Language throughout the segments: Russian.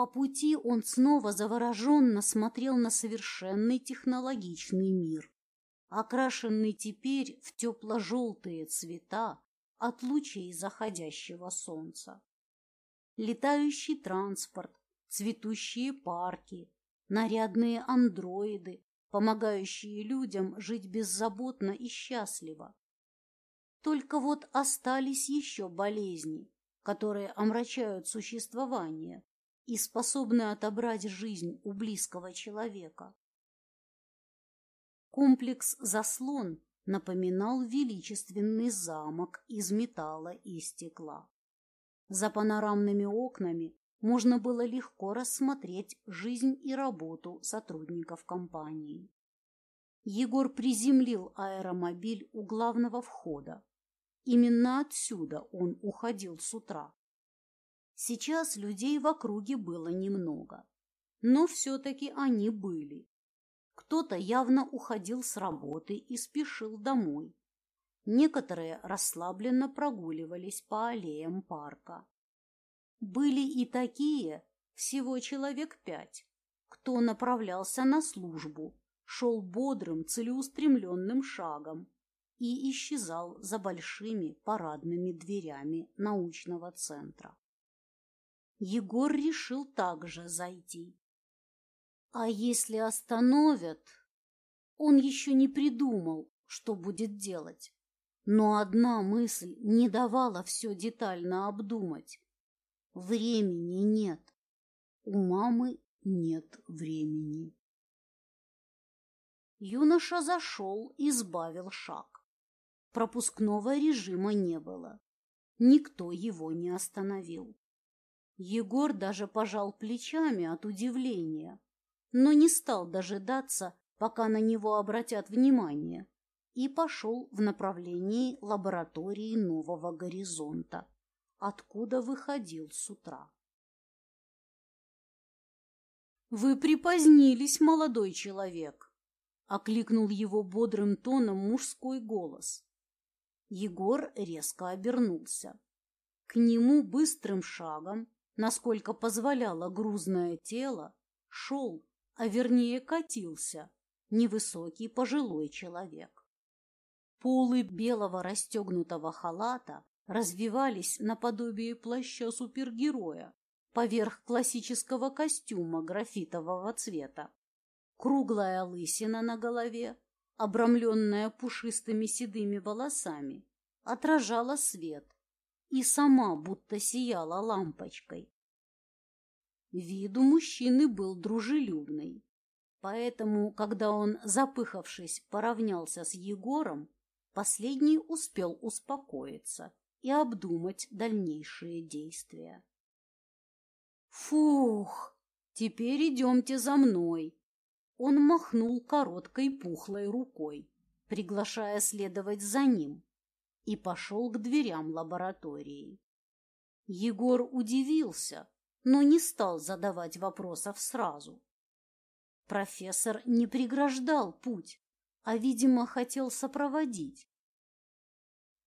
По пути он снова завороженно смотрел на совершенный технологичный мир, окрашенный теперь в тепло-желтые цвета от лучей заходящего солнца. Летающий транспорт, цветущие парки, нарядные андроиды, помогающие людям жить беззаботно и счастливо. Только вот остались еще болезни, которые омрачают существование и способны отобрать жизнь у близкого человека. Комплекс «Заслон» напоминал величественный замок из металла и стекла. За панорамными окнами можно было легко рассмотреть жизнь и работу сотрудников компании. Егор приземлил аэромобиль у главного входа. Именно отсюда он уходил с утра. Сейчас людей в округе было немного, но все-таки они были. Кто-то явно уходил с работы и спешил домой. Некоторые расслабленно прогуливались по аллеям парка. Были и такие, всего человек пять, кто направлялся на службу, шел бодрым, целеустремленным шагом и исчезал за большими парадными дверями научного центра. Егор решил также зайти. А если остановят? Он еще не придумал, что будет делать. Но одна мысль не давала все детально обдумать. Времени нет. У мамы нет времени. Юноша зашел и сбавил шаг. Пропускного режима не было. Никто его не остановил. Егор даже пожал плечами от удивления, но не стал дожидаться, пока на него обратят внимание, и пошел в направлении лаборатории Нового Горизонта откуда выходил с утра. «Вы припозднились, молодой человек!» — окликнул его бодрым тоном мужской голос. Егор резко обернулся. К нему быстрым шагом, насколько позволяло грузное тело, шел, а вернее катился, невысокий пожилой человек. Полы белого расстегнутого халата развивались наподобие плаща супергероя поверх классического костюма графитового цвета. Круглая лысина на голове, обрамленная пушистыми седыми волосами, отражала свет и сама будто сияла лампочкой. Виду мужчины был дружелюбный, поэтому, когда он, запыхавшись, поравнялся с Егором, последний успел успокоиться и обдумать дальнейшие действия. «Фух! Теперь идемте за мной!» Он махнул короткой пухлой рукой, приглашая следовать за ним, и пошел к дверям лаборатории. Егор удивился, но не стал задавать вопросов сразу. Профессор не преграждал путь, а, видимо, хотел сопроводить.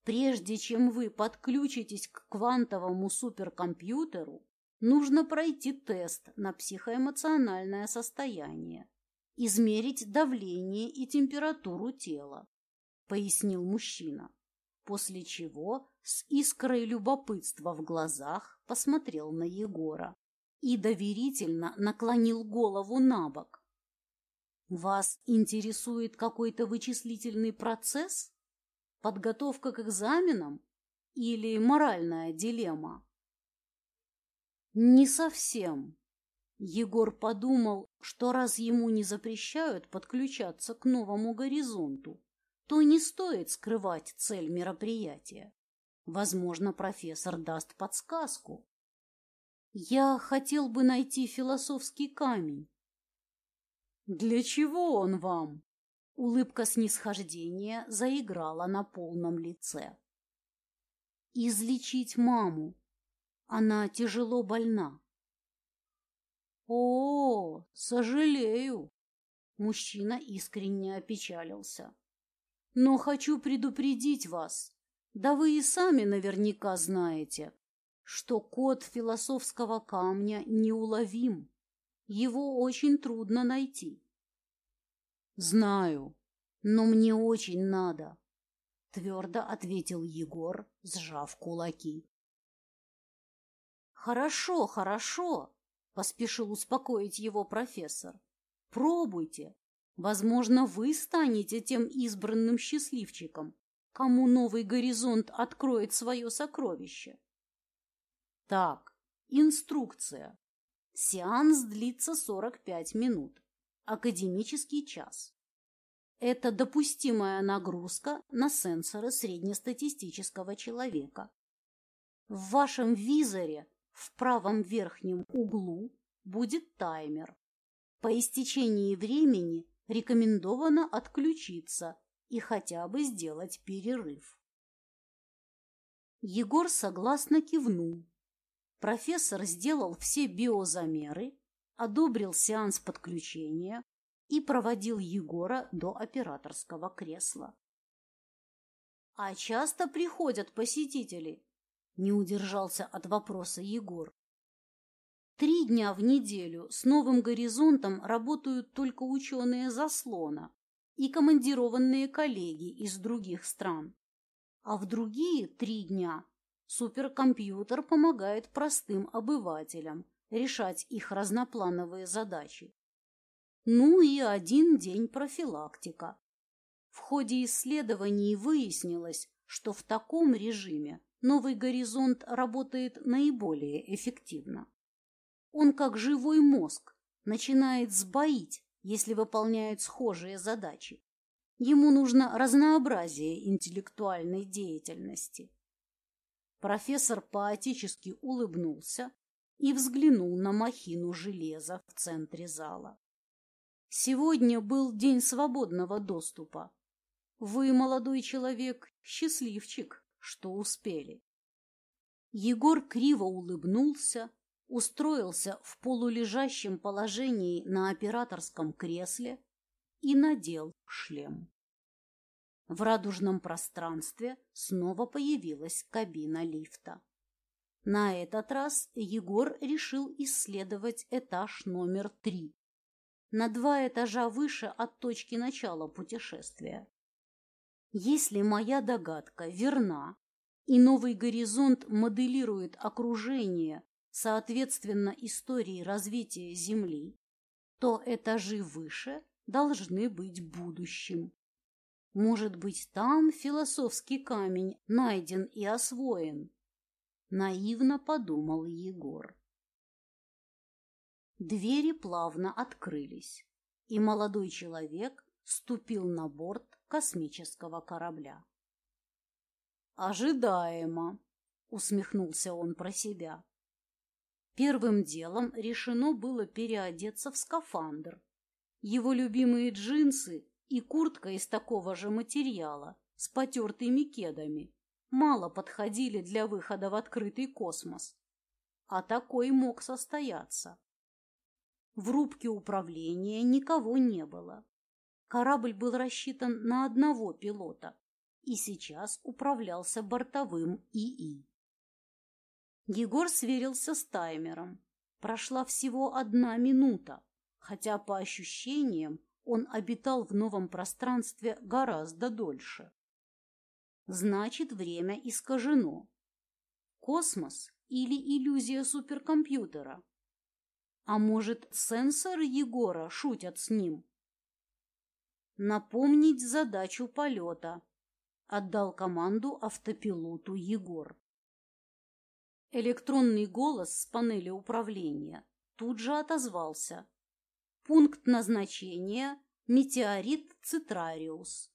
Прежде чем вы подключитесь к квантовому суперкомпьютеру, нужно пройти тест на психоэмоциональное состояние, измерить давление и температуру тела, пояснил мужчина, после чего с искрой любопытства в глазах посмотрел на Егора и доверительно наклонил голову на бок. «Вас интересует какой-то вычислительный процесс?» Подготовка к экзаменам или моральная дилемма? Не совсем. Егор подумал, что раз ему не запрещают подключаться к новому горизонту, то не стоит скрывать цель мероприятия. Возможно, профессор даст подсказку. Я хотел бы найти философский камень. Для чего он вам? Улыбка снисхождения заиграла на полном лице. «Излечить маму. Она тяжело больна». «О, сожалею!» Мужчина искренне опечалился. «Но хочу предупредить вас. Да вы и сами наверняка знаете. что код философского камня неуловим. Его очень трудно найти. Знаю, но мне очень надо, твердо ответил Егор, сжав кулаки. Хорошо, хорошо, поспешил успокоить его профессор. Пробуйте. Возможно, вы станете тем избранным счастливчиком, кому новый горизонт откроет свое сокровище. Так, инструкция. Сеанс длится 45 минут. Академический час. Это допустимая нагрузка на сенсоры среднестатистического человека. В вашем визоре в правом верхнем углу будет таймер. По истечении времени рекомендовано отключиться и хотя бы сделать перерыв. Егор согласно кивнул. Профессор сделал все биозамеры, одобрил сеанс подключения и проводил Егора до операторского кресла. «А часто приходят посетители?» – не удержался от вопроса Егор. Три дня в неделю с новым горизонтом работают только ученые заслона и командированные коллеги из других стран. А в другие три дня суперкомпьютер помогает простым обывателям решать их разноплановые задачи. Ну и один день профилактика. В ходе исследований выяснилось, что в таком режиме новый горизонт работает наиболее эффективно. Он, как живой мозг, начинает сбоить, если выполняет схожие задачи. Ему нужно разнообразие интеллектуальной деятельности. Профессор поотечески улыбнулся и взглянул на махину железа в центре зала. Сегодня был день свободного доступа. Вы, молодой человек, счастливчик, что успели. Егор криво улыбнулся устроился в полулежащем положении на операторском кресле и надел шлем. В радужном пространстве снова появилась кабина лифта. На этот раз Егор решил исследовать этаж номер три, на два этажа выше от точки начала путешествия. Если моя догадка верна, и новый горизонт моделирует окружение соответственно истории развития Земли, то этажи выше должны быть будущим. Может быть, там философский камень найден и освоен? Наивно подумал Егор. Двери плавно открылись, и молодой человек ступил на борт космического корабля. «Ожидаемо», — усмехнулся он про себя. Первым делом решено было переодеться в скафандр. Его любимые джинсы и куртка из такого же материала с потертыми кедами мало подходили для выхода в открытый космос. А такой мог состояться. В рубке управления никого не было. Корабль был рассчитан на одного пилота и сейчас управлялся бортовым ИИ. Егор сверился с таймером. Прошла всего одна минута, хотя по ощущениям он обитал в новом пространстве гораздо дольше. Значит, время искажено. Космос или иллюзия суперкомпьютера? А может, сенсоры Егора шутят с ним? Напомнить задачу полета. Отдал команду автопилоту Егор. Электронный голос с панели управления тут же отозвался. Пункт назначения – метеорит Цитрариус.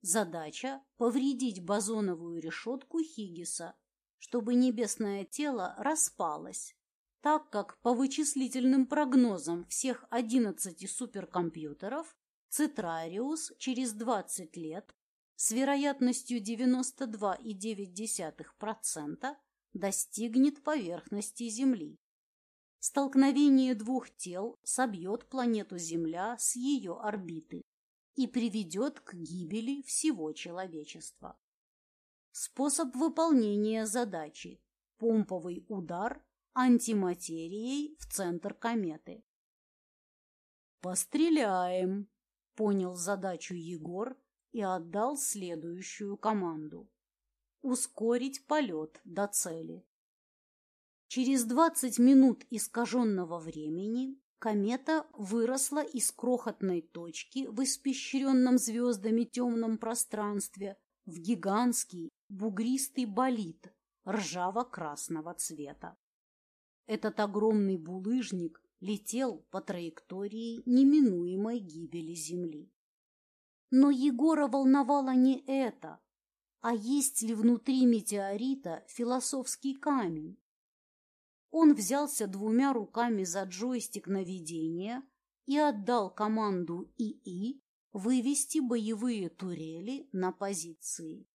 Задача – повредить бозоновую решетку Хиггиса, чтобы небесное тело распалось, так как по вычислительным прогнозам всех 11 суперкомпьютеров Цитрариус через 20 лет с вероятностью 92,9% достигнет поверхности Земли. Столкновение двух тел собьет планету Земля с ее орбиты и приведет к гибели всего человечества. Способ выполнения задачи – помповый удар антиматерией в центр кометы. «Постреляем!» — понял задачу Егор и отдал следующую команду. Ускорить полет до цели. Через двадцать минут искаженного времени комета выросла из крохотной точки в испещренном звездами темном пространстве в гигантский бугристый болид ржаво-красного цвета. Этот огромный булыжник летел по траектории неминуемой гибели Земли. Но Егора волновало не это, а есть ли внутри метеорита философский камень. Он взялся двумя руками за джойстик наведения и отдал команду ИИ вывести боевые турели на позиции.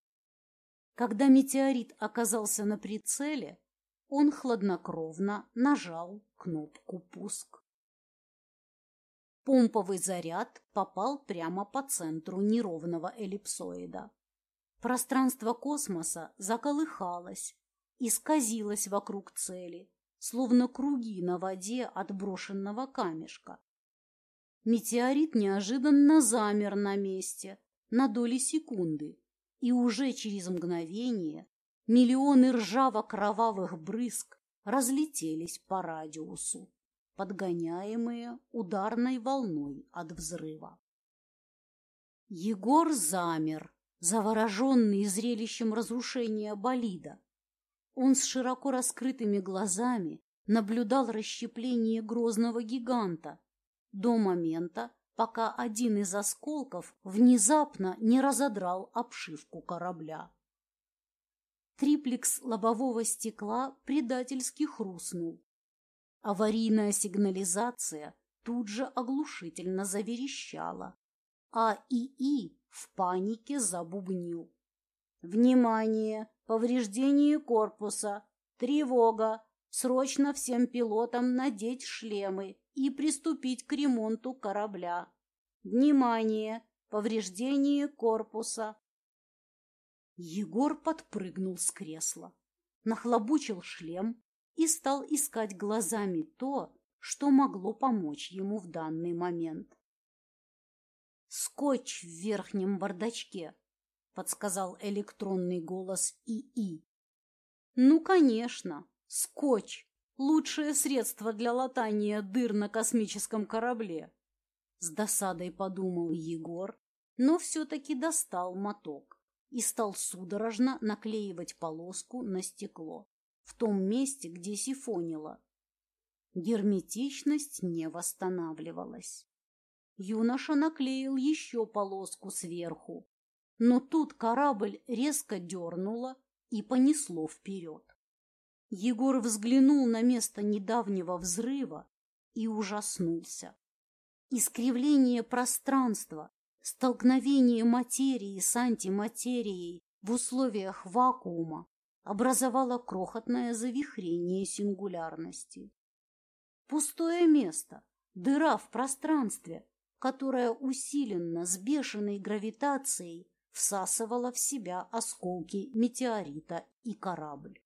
Когда метеорит оказался на прицеле, он хладнокровно нажал кнопку «Пуск». Помповый заряд попал прямо по центру неровного эллипсоида. Пространство космоса заколыхалось, исказилось вокруг цели, словно круги на воде от брошенного камешка. Метеорит неожиданно замер на месте на доли секунды, и уже через мгновение миллионы ржаво-кровавых брызг разлетелись по радиусу, подгоняемые ударной волной от взрыва. Егор замер, завороженный зрелищем разрушения болида. Он с широко раскрытыми глазами наблюдал расщепление грозного гиганта до момента, пока один из осколков внезапно не разодрал обшивку корабля. Триплекс лобового стекла предательски хрустнул. Аварийная сигнализация тут же оглушительно заверещала, а ИИ в панике забубнил. «Внимание! Повреждение корпуса! Тревога! Срочно всем пилотам надеть шлемы и приступить к ремонту корабля! Внимание! Повреждение корпуса! Егор подпрыгнул с кресла, нахлобучил шлем и стал искать глазами то, что могло помочь ему в данный момент. «Скотч в верхнем бардачке», — подсказал электронный голос ИИ. «Ну, конечно, скотч — лучшее средство для латания дыр на космическом корабле», — с досадой подумал Егор, но все-таки достал моток и стал судорожно наклеивать полоску на стекло в том месте, где сифонило. Герметичность не восстанавливалась. Юноша наклеил еще полоску сверху, но тут корабль резко дернуло и понесло вперед. Егор взглянул на место недавнего взрыва и ужаснулся. Искривление пространства Столкновение материи с антиматерией в условиях вакуума образовало крохотное завихрение сингулярности. Пустое место, дыра в пространстве, которая усиленно с бешеной гравитацией всасывала в себя осколки метеорита и корабль.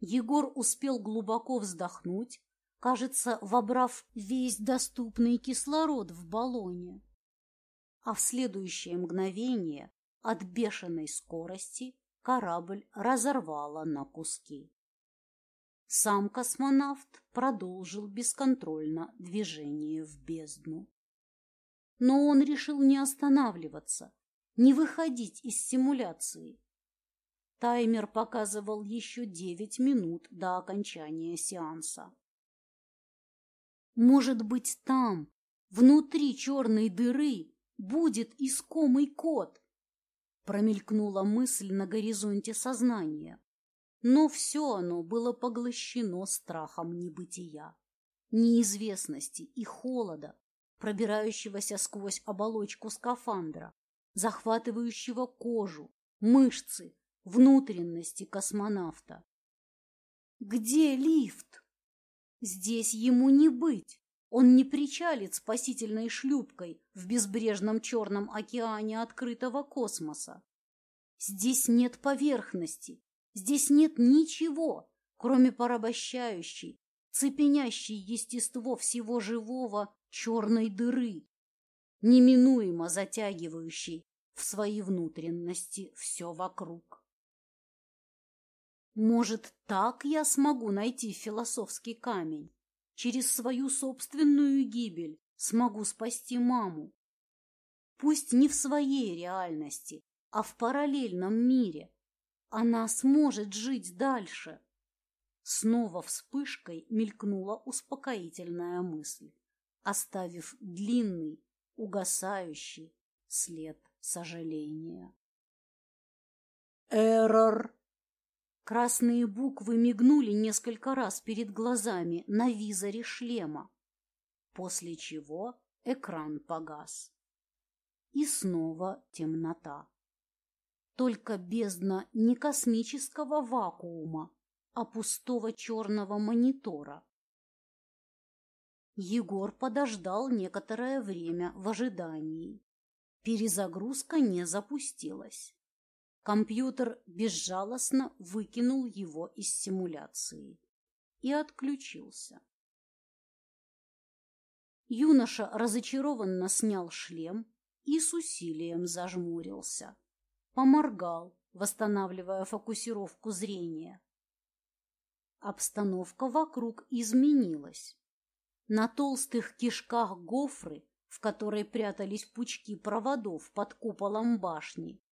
Егор успел глубоко вздохнуть, кажется, вобрав весь доступный кислород в баллоне а в следующее мгновение от бешеной скорости корабль разорвало на куски. Сам космонавт продолжил бесконтрольно движение в бездну. Но он решил не останавливаться, не выходить из симуляции. Таймер показывал еще девять минут до окончания сеанса. Может быть, там, внутри черной дыры, будет искомый кот. Промелькнула мысль на горизонте сознания. Но все оно было поглощено страхом небытия, неизвестности и холода, пробирающегося сквозь оболочку скафандра, захватывающего кожу, мышцы, внутренности космонавта. Где лифт? Здесь ему не быть. Он не причалит спасительной шлюпкой в безбрежном черном океане открытого космоса. Здесь нет поверхности, Здесь нет ничего, кроме порабощающей, цепенящей естество всего живого черной дыры, неминуемо затягивающей в свои внутренности все вокруг. Может, так я смогу найти философский камень? Через свою собственную гибель смогу спасти маму? Пусть не в своей реальности, а в параллельном мире. Она сможет жить дальше. Снова вспышкой мелькнула успокоительная мысль, оставив длинный, угасающий след сожаления. «Эррор!» Красные буквы мигнули несколько раз перед глазами на визоре шлема, после чего экран погас. И снова темнота. Только бездна не космического вакуума, а пустого черного монитора. Егор подождал некоторое время в ожидании. Перезагрузка не запустилась. Компьютер безжалостно выкинул его из симуляции и отключился. Юноша разочарованно снял шлем и с усилием зажмурился. Поморгал, восстанавливая фокусировку зрения. Обстановка вокруг изменилась. На толстых кишках гофры, в которой прятались пучки проводов под куполом башни,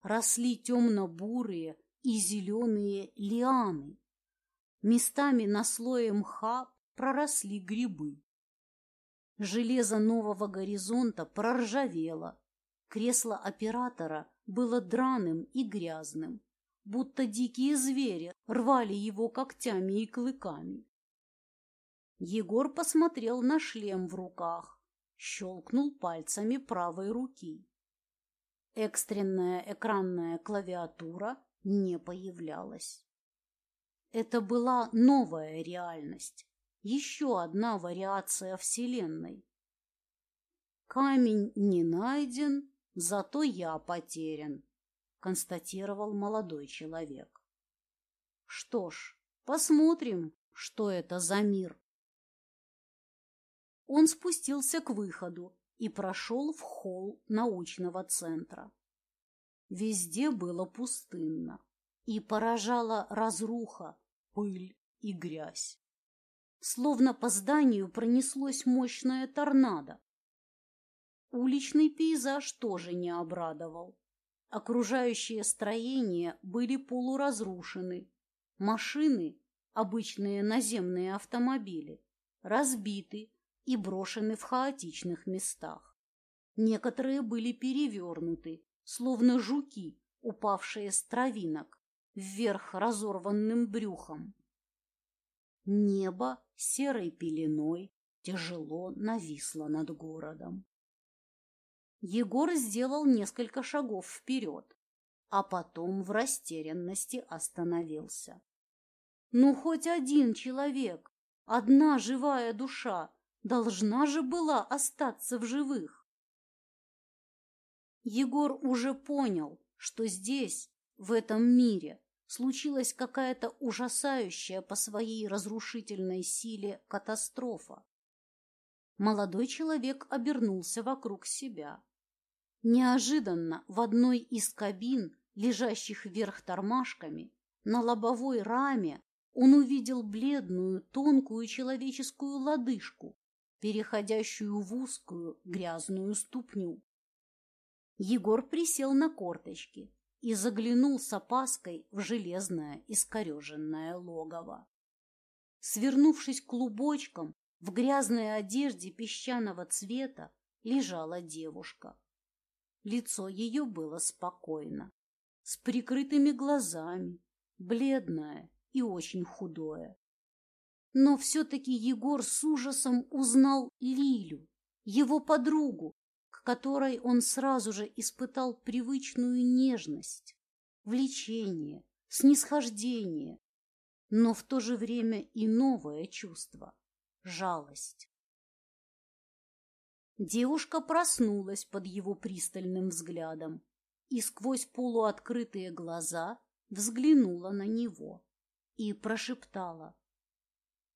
росли темно-бурые и зеленые лианы. Местами на слое мха проросли грибы. Железо нового горизонта проржавело. Кресло оператора было драным и грязным, будто дикие звери рвали его когтями и клыками. Егор посмотрел на шлем в руках, щелкнул пальцами правой руки. Экстренная экранная клавиатура не появлялась. Это была новая реальность, еще одна вариация Вселенной. Камень не найден, зато я потерян, констатировал молодой человек. Что ж, посмотрим, что это за мир. Он спустился к выходу и прошел в холл научного центра. Везде было пустынно и поражала разруха, пыль и грязь. Словно по зданию пронеслось мощное торнадо. Уличный пейзаж тоже не обрадовал. Окружающие строения были полуразрушены. Машины, обычные наземные автомобили, разбиты и брошены в хаотичных местах. Некоторые были перевернуты, словно жуки, упавшие с травинок, вверх разорванным брюхом. Небо серой пеленой тяжело нависло над городом. Егор сделал несколько шагов вперед, а потом в растерянности остановился. Ну, хоть один человек, одна живая душа должна же была остаться в живых. Егор уже понял, что здесь, в этом мире, случилась какая-то ужасающая по своей разрушительной силе катастрофа. Молодой человек обернулся вокруг себя. Неожиданно в одной из кабин, лежащих вверх тормашками, на лобовой раме он увидел бледную, тонкую человеческую лодыжку, переходящую в узкую грязную ступню. Егор присел на корточки и заглянул с опаской в железное искореженное логово. Свернувшись клубочком, в грязной одежде песчаного цвета лежала девушка. Лицо ее было спокойно, с прикрытыми глазами, бледное и очень худое. Но все-таки Егор с ужасом узнал Лилю, его подругу, к которой он сразу же испытал привычную нежность, влечение, снисхождение, но в то же время и новое чувство — жалость. Девушка проснулась под его пристальным взглядом, и сквозь полуоткрытые глаза взглянула на него и прошептала.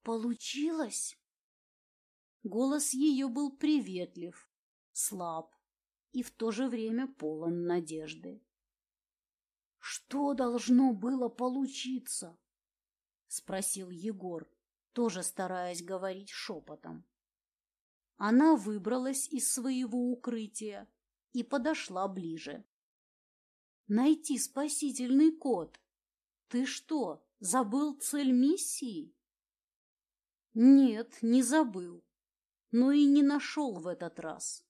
«Получилось?» Голос ее был приветлив, слаб и в то же время полон надежды. «Что должно было получиться?» — спросил Егор, тоже стараясь говорить шепотом. Она выбралась из своего укрытия и подошла ближе. «Найти спасительный код. Ты что, забыл цель миссии?» «Нет, не забыл, но и не нашел в этот раз.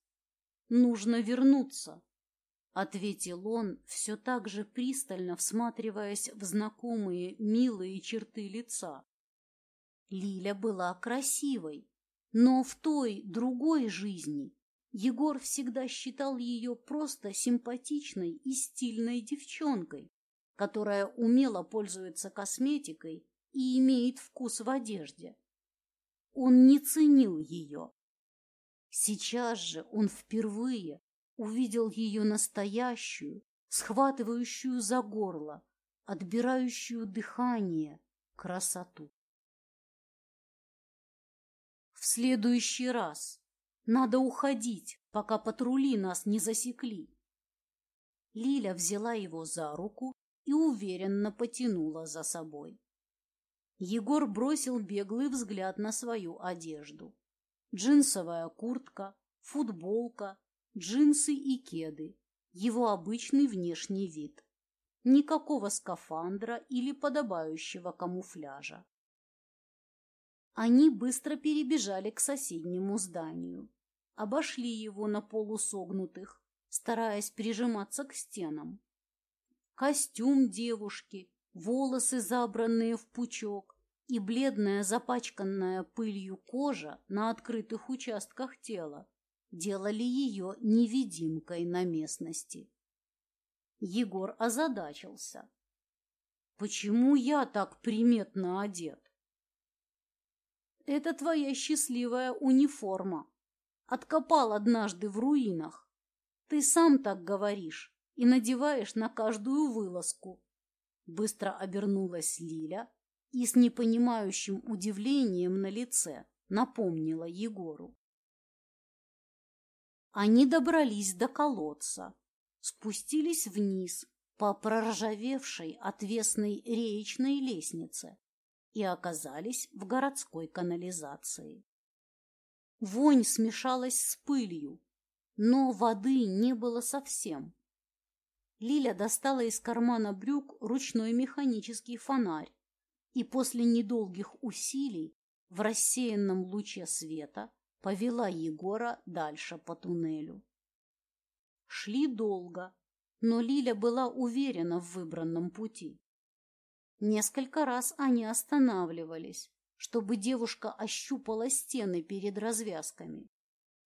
Нужно вернуться», — ответил он, все так же пристально всматриваясь в знакомые милые черты лица. Лиля была красивой, но в той другой жизни Егор всегда считал ее просто симпатичной и стильной девчонкой, которая умело пользуется косметикой и имеет вкус в одежде. Он не ценил ее. Сейчас же он впервые увидел ее настоящую, схватывающую за горло, отбирающую дыхание, красоту. В следующий раз надо уходить, пока патрули нас не засекли. Лиля взяла его за руку и уверенно потянула за собой. Егор бросил беглый взгляд на свою одежду. Джинсовая куртка, футболка, джинсы и кеды. Его обычный внешний вид. Никакого скафандра или подобающего камуфляжа. Они быстро перебежали к соседнему зданию, обошли его на полусогнутых, стараясь прижиматься к стенам. Костюм девушки, волосы забранные в пучок и бледная запачканная пылью кожа на открытых участках тела делали ее невидимкой на местности. Егор озадачился. «Почему я так приметно одет?» Это твоя счастливая униформа. Откопал однажды в руинах. Ты сам так говоришь и надеваешь на каждую вылазку. Быстро обернулась Лиля и с непонимающим удивлением на лице напомнила Егору. Они добрались до колодца, спустились вниз по проржавевшей отвесной реечной лестнице и оказались в городской канализации. Вонь смешалась с пылью, но воды не было совсем. Лиля достала из кармана брюк ручной механический фонарь и после недолгих усилий в рассеянном луче света повела Егора дальше по туннелю. Шли долго, но Лиля была уверена в выбранном пути. Несколько раз они останавливались, чтобы девушка ощупала стены перед развязками,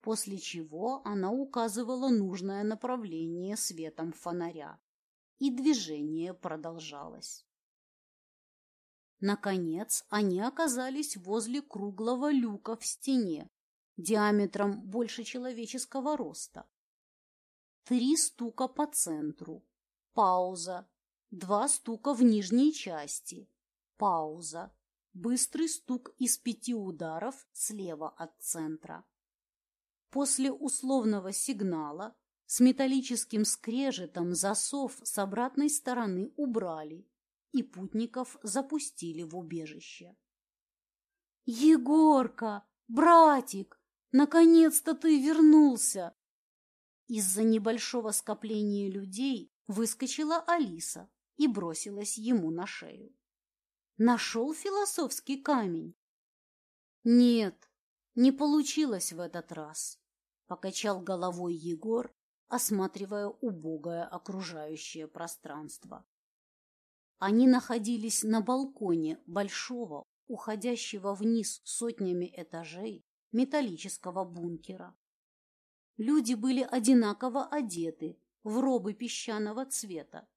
после чего она указывала нужное направление светом фонаря, и движение продолжалось. Наконец они оказались возле круглого люка в стене, диаметром больше человеческого роста. Три стука по центру, пауза, Два стука в нижней части. Пауза. Быстрый стук из пяти ударов слева от центра. После условного сигнала с металлическим скрежетом засов с обратной стороны убрали, и путников запустили в убежище. «Егорка! Братик! Наконец-то ты вернулся!» Из-за небольшого скопления людей выскочила Алиса и бросилась ему на шею. Нашел философский камень? Нет, не получилось в этот раз, покачал головой Егор, осматривая убогое окружающее пространство. Они находились на балконе большого, уходящего вниз сотнями этажей, металлического бункера. Люди были одинаково одеты в робы песчаного цвета,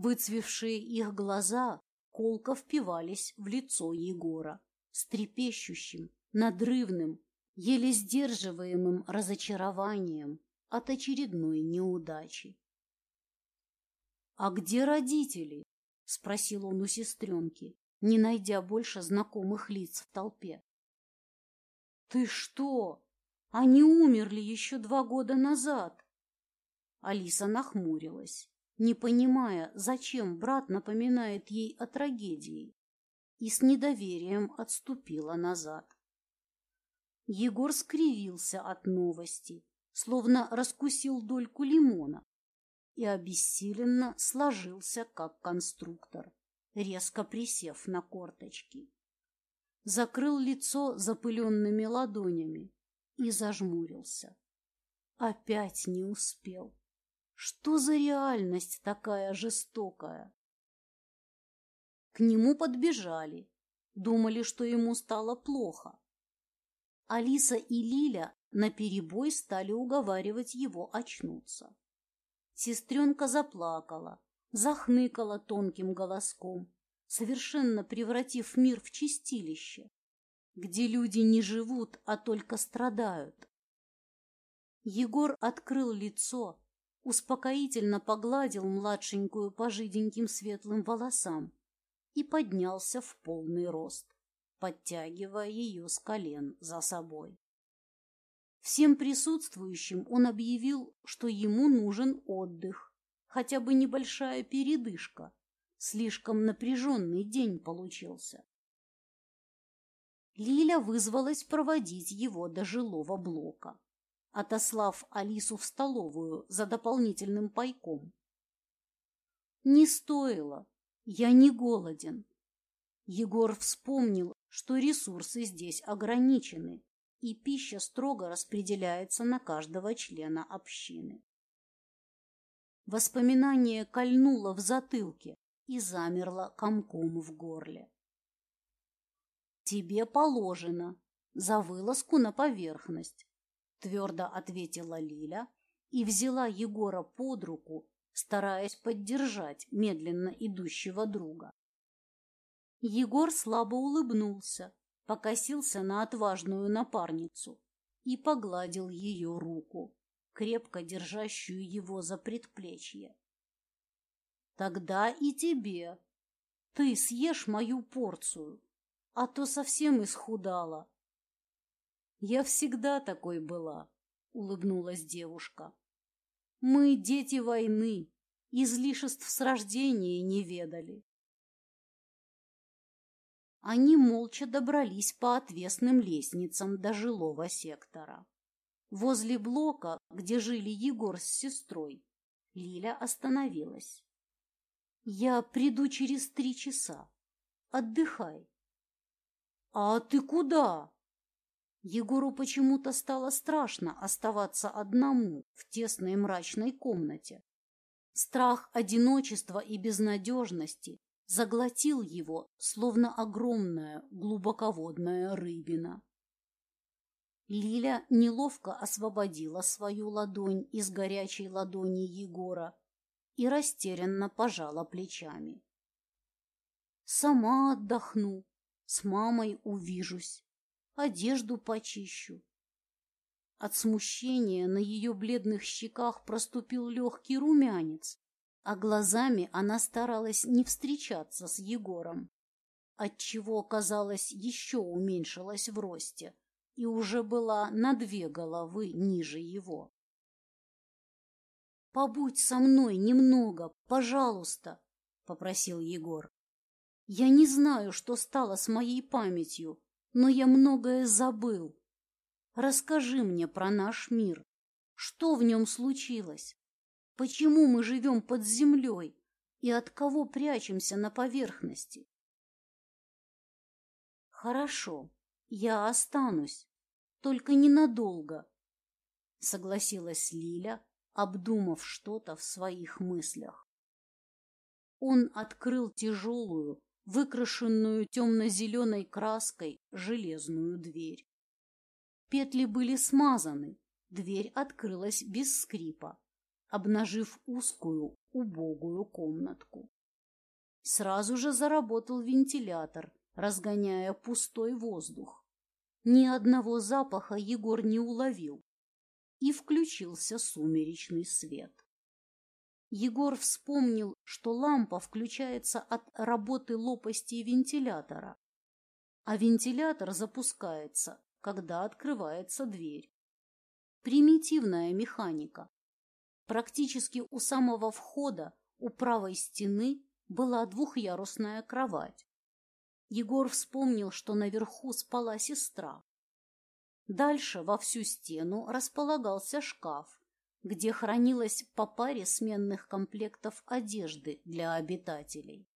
Выцвевшие их глаза колко впивались в лицо Егора с трепещущим, надрывным, еле сдерживаемым разочарованием от очередной неудачи. «А где родители?» спросил он у сестренки, не найдя больше знакомых лиц в толпе. Ты что? Они умерли еще два года назад. Алиса нахмурилась, не понимая, зачем брат напоминает ей о трагедии, и с недоверием отступила назад. Егор скривился от новости, словно раскусил дольку лимона, и обессиленно сложился, как конструктор, резко присев на корточки. Закрыл лицо запыленными ладонями и зажмурился. Опять не успел. Что за реальность такая жестокая? К нему подбежали, думали, что ему стало плохо. Алиса и Лиля наперебой стали уговаривать его очнуться. Сестренка заплакала, захныкала тонким голоском, совершенно превратив мир в чистилище, где люди не живут, а только страдают. Егор открыл лицо, успокоительно погладил младшенькую по жиденьким светлым волосам и поднялся в полный рост, подтягивая ее с колен за собой. Всем присутствующим он объявил, что ему нужен отдых, хотя бы небольшая передышка. Слишком напряженный день получился. Лиля вызвалась проводить его до жилого блока, отослав Алису в столовую за дополнительным пайком. Не стоило, я не голоден. Егор вспомнил, что ресурсы здесь ограничены, и пища строго распределяется на каждого члена общины. Воспоминание кольнуло в затылке и замерло комком в горле. «Тебе положено за вылазку на поверхность», — твердо ответила Лиля и взяла Егора под руку, стараясь поддержать медленно идущего друга. Егор слабо улыбнулся, покосился на отважную напарницу и погладил ее руку, крепко держащую его за предплечье. «Тогда и тебе. Ты съешь мою порцию, а то совсем исхудала». «Я всегда такой была», — улыбнулась девушка. «Мы дети войны, излишеств с рождения не ведали. Они молча добрались по отвесным лестницам до жилого сектора. Возле блока, где жили Егор с сестрой, Лиля остановилась. «Я приду через три часа. Отдыхай». «А ты куда?» Егору почему-то стало страшно оставаться одному в тесной мрачной комнате. Страх одиночества и безнадежности заглотил его, словно огромная глубоководная рыбина. Лиля неловко освободила свою ладонь из горячей ладони Егора и растерянно пожала плечами. «Сама отдохну, с мамой увижусь, одежду почищу». От смущения на ее бледных щеках проступил легкий румянец, а глазами она старалась не встречаться с Егором, отчего, казалось, еще уменьшилась в росте и уже была на две головы ниже его. «Побудь со мной немного, пожалуйста», — попросил Егор. «Я не знаю, что стало с моей памятью, но я многое забыл. Расскажи мне про наш мир. Что в нем случилось?» Почему мы живем под землей и от кого прячемся на поверхности? Хорошо, я останусь, только ненадолго, согласилась Лиля, обдумав что-то в своих мыслях. Он открыл тяжелую, выкрашенную темно-зеленой краской железную дверь. Петли были смазаны, дверь открылась без скрипа обнажив узкую, убогую комнатку. Сразу же заработал вентилятор, разгоняя пустой воздух. Ни одного запаха Егор не уловил. И включился сумеречный свет. Егор вспомнил, что лампа включается от работы лопастей вентилятора, а вентилятор запускается, когда открывается дверь. Примитивная механика. Практически у самого входа, у правой стены, была двухъярусная кровать. Егор вспомнил, что наверху спала сестра. Дальше во всю стену располагался шкаф, где хранилось по паре сменных комплектов одежды для обитателей.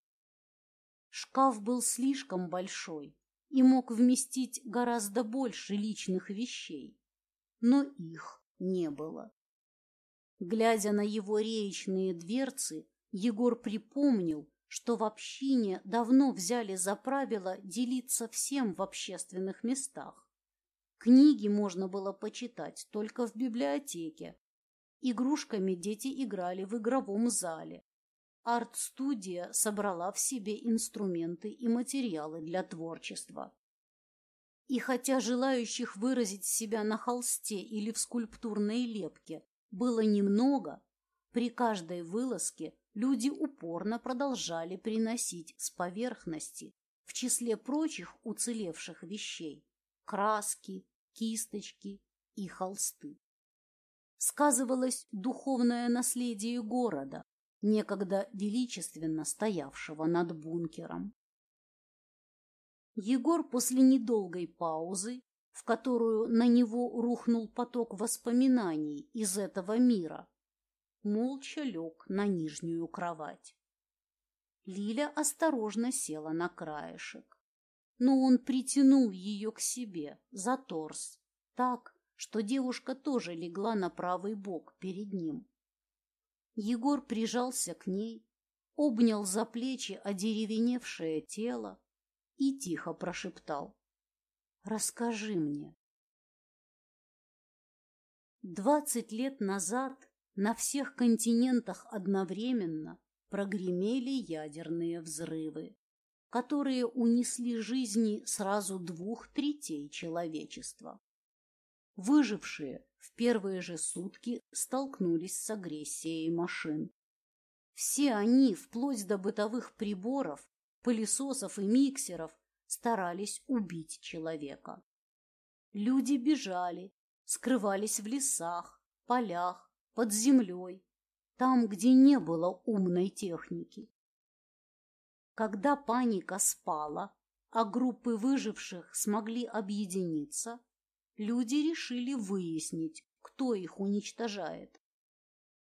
Шкаф был слишком большой и мог вместить гораздо больше личных вещей, но их не было. Глядя на его реечные дверцы, Егор припомнил, что в общине давно взяли за правило делиться всем в общественных местах. Книги можно было почитать только в библиотеке. Игрушками дети играли в игровом зале. Арт-студия собрала в себе инструменты и материалы для творчества. И хотя желающих выразить себя на холсте или в скульптурной лепке было немного, при каждой вылазке люди упорно продолжали приносить с поверхности, в числе прочих уцелевших вещей, краски, кисточки и холсты. Сказывалось духовное наследие города, некогда величественно стоявшего над бункером. Егор после недолгой паузы, в которую на него рухнул поток воспоминаний из этого мира, молча лег на нижнюю кровать. Лиля осторожно села на краешек, но он притянул ее к себе за торс, так, что девушка тоже легла на правый бок перед ним. Егор прижался к ней, обнял за плечи одеревеневшее тело и тихо прошептал «Расскажи мне». Двадцать лет назад на всех континентах одновременно прогремели ядерные взрывы, которые унесли жизни сразу двух третей человечества. Выжившие в первые же сутки столкнулись с агрессией машин. Все они, вплоть до бытовых приборов, пылесосов и миксеров, старались убить человека. Люди бежали, скрывались в лесах, полях, под землей, там, где не было умной техники. Когда паника спала, а группы выживших смогли объединиться, люди решили выяснить, кто их уничтожает.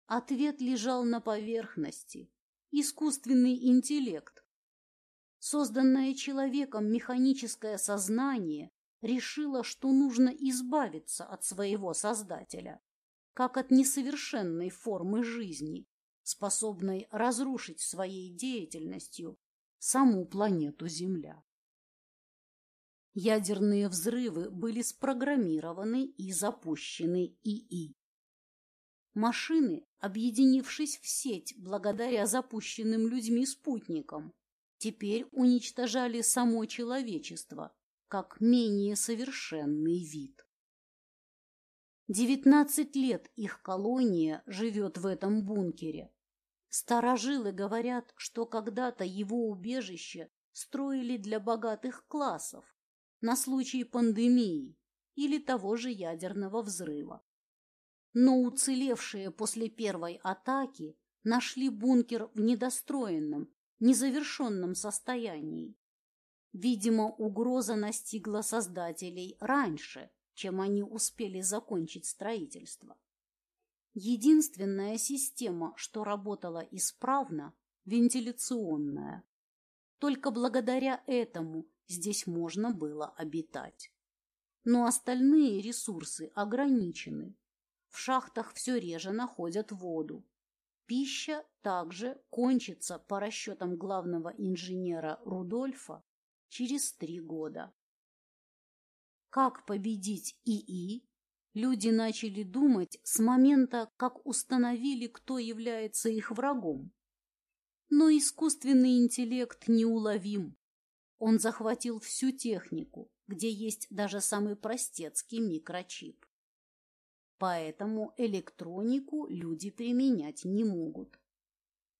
Ответ лежал на поверхности – искусственный интеллект. Созданное человеком механическое сознание решило, что нужно избавиться от своего создателя как от несовершенной формы жизни, способной разрушить своей деятельностью саму планету Земля. Ядерные взрывы были спрограммированы и запущены ИИ. Машины, объединившись в сеть благодаря запущенным людьми спутникам, теперь уничтожали само человечество как менее совершенный вид. Девятнадцать лет их колония живет в этом бункере. Старожилы говорят, что когда-то его убежище строили для богатых классов на случай пандемии или того же ядерного взрыва. Но уцелевшие после первой атаки нашли бункер в недостроенном, незавершенном состоянии. Видимо, угроза настигла создателей раньше, чем они успели закончить строительство. Единственная система, что работала исправно, вентиляционная. Только благодаря этому здесь можно было обитать. Но остальные ресурсы ограничены. В шахтах все реже находят воду. Пища также кончится, по расчетам главного инженера Рудольфа, через три года. Как победить ИИ? Люди начали думать с момента, как установили, кто является их врагом. Но искусственный интеллект неуловим. Он захватил всю технику, где есть даже самый простецкий микрочип. Поэтому электронику люди применять не могут.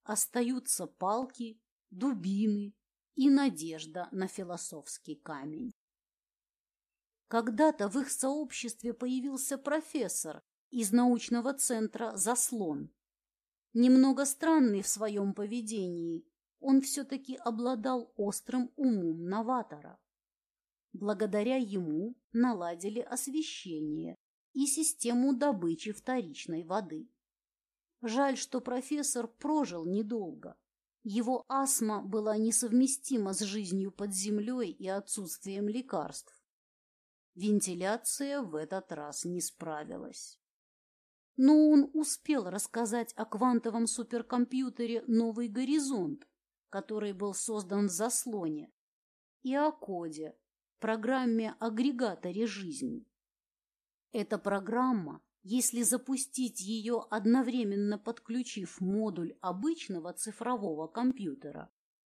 остаются палки, дубины и надежда на философский камень. Когда-то в их сообществе появился профессор из научного центра «Заслон». Немного странный в своем поведении, он все-таки обладал острым умом новатора. Благодаря ему наладили освещение и систему добычи вторичной воды. Жаль, что профессор прожил недолго. Его астма была несовместима с жизнью под землей и отсутствием лекарств. Вентиляция в этот раз не справилась. Но он успел рассказать о квантовом суперкомпьютере «Новый горизонт», который был создан в заслоне, и о коде, программе-агрегаторе жизни. Эта программа, если запустить ее одновременно подключив модуль обычного цифрового компьютера,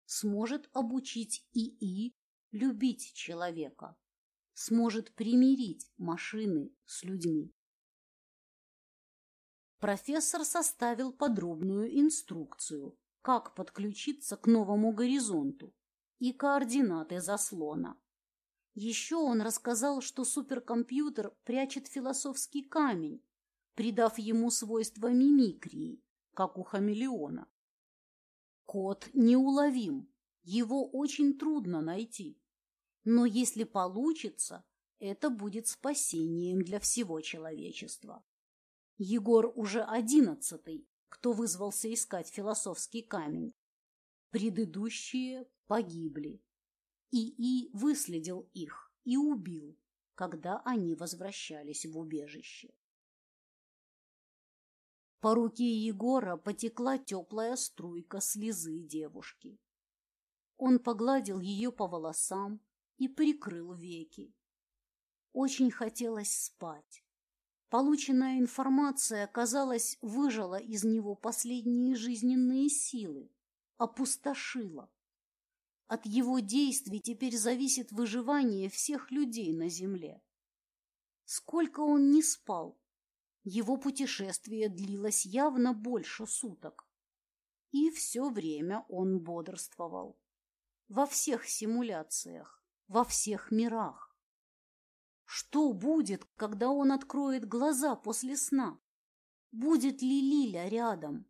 сможет обучить ИИ любить человека, сможет примирить машины с людьми. Профессор составил подробную инструкцию, как подключиться к новому горизонту и координаты заслона. Еще он рассказал, что суперкомпьютер прячет философский камень, придав ему свойства мимикрии, как у хамелеона. Код неуловим, его очень трудно найти. Но если получится, это будет спасением для всего человечества. Егор уже одиннадцатый, кто вызвался искать философский камень. Предыдущие погибли. ИИ выследил их и убил, когда они возвращались в убежище. По руке Егора потекла теплая струйка слезы девушки. Он погладил ее по волосам и прикрыл веки. Очень хотелось спать. Полученная информация, казалось, выжила из него последние жизненные силы, опустошила. От его действий теперь зависит выживание всех людей на земле. Сколько он не спал, его путешествие длилось явно больше суток. И все время он бодрствовал. Во всех симуляциях, во всех мирах. Что будет, когда он откроет глаза после сна? Будет ли Лиля рядом?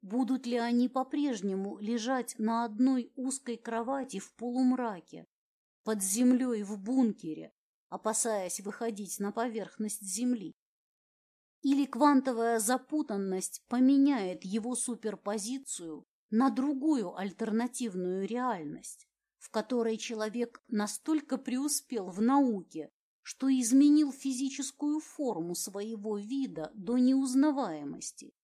Будут ли они по-прежнему лежать на одной узкой кровати в полумраке, под землей в бункере, опасаясь выходить на поверхность Земли? Или квантовая запутанность поменяет его суперпозицию на другую альтернативную реальность, в которой человек настолько преуспел в науке, что изменил физическую форму своего вида до неузнаваемости.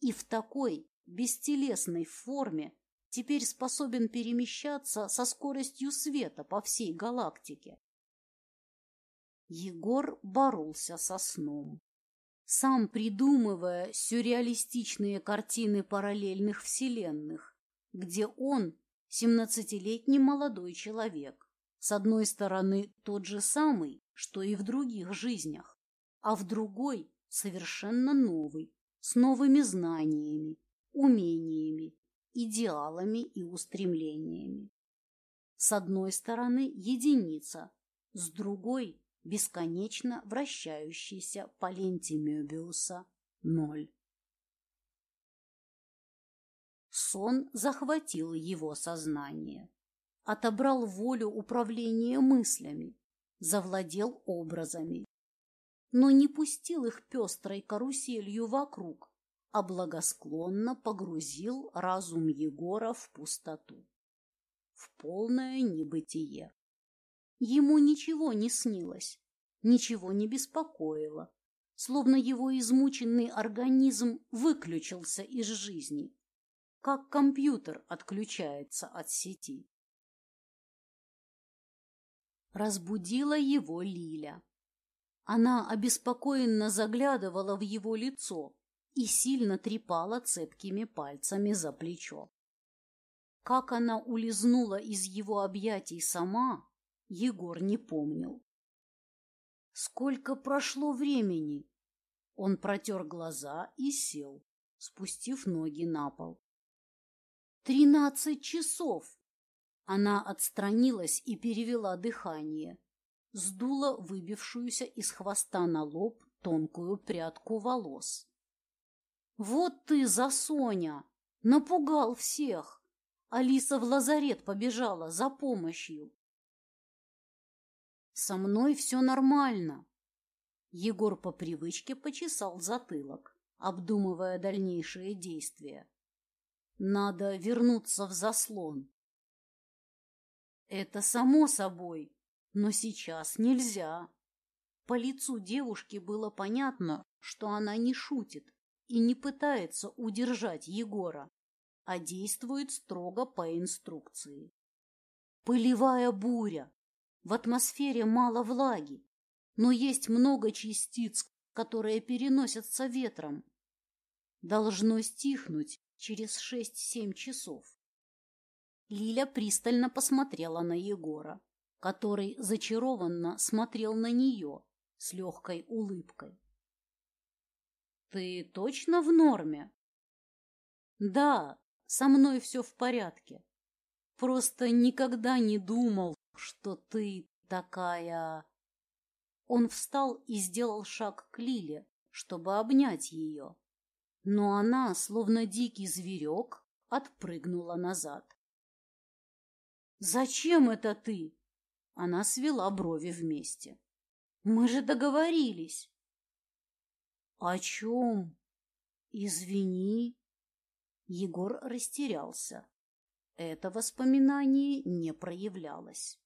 И в такой бестелесной форме теперь способен перемещаться со скоростью света по всей галактике. Егор боролся со сном, сам придумывая сюрреалистичные картины параллельных вселенных, где он, семнадцатилетний молодой человек, с одной стороны тот же самый, что и в других жизнях, а в другой совершенно новый, с новыми знаниями, умениями, идеалами и устремлениями. С одной стороны единица, с другой бесконечно вращающийся по ленте Мёбиуса ноль. Сон захватил его сознание, отобрал волю управления мыслями, завладел образами, но не пустил их пестрой каруселью вокруг, а благосклонно погрузил разум Егора в пустоту, в полное небытие. Ему ничего не снилось, ничего не беспокоило, словно его измученный организм выключился из жизни, как компьютер отключается от сети. Разбудила его Лиля. Она обеспокоенно заглядывала в его лицо и сильно трепала цепкими пальцами за плечо. Как она улизнула из его объятий сама, Егор не помнил. Сколько прошло времени? Он протер глаза и сел, спустив ноги на пол. Тринадцать часов! Она отстранилась и перевела дыхание. Сдула выбившуюся из хвоста на лоб тонкую прядку волос. «Вот ты, за Соня! Напугал всех!» Алиса в лазарет побежала за помощью. «Со мной все нормально!» Егор по привычке почесал затылок, обдумывая дальнейшие действия. «Надо вернуться в заслон». «Это само собой, но сейчас нельзя». По лицу девушки было понятно, что она не шутит и не пытается удержать Егора, а действует строго по инструкции. Пылевая буря. В атмосфере мало влаги, но есть много частиц, которые переносятся ветром. Должно стихнуть через шесть-семь часов. Лиля пристально посмотрела на Егора, который зачарованно смотрел на нее с легкой улыбкой. Ты точно в норме? Да, со мной все в порядке. Просто никогда не думал, что ты такая... Он встал и сделал шаг к Лиле, чтобы обнять ее. Но она, словно дикий зверек, отпрыгнула назад. «Зачем это ты?» Она свела брови вместе. «Мы же договорились!» «О чем? Извини». Егор растерялся. Это воспоминание не проявлялось.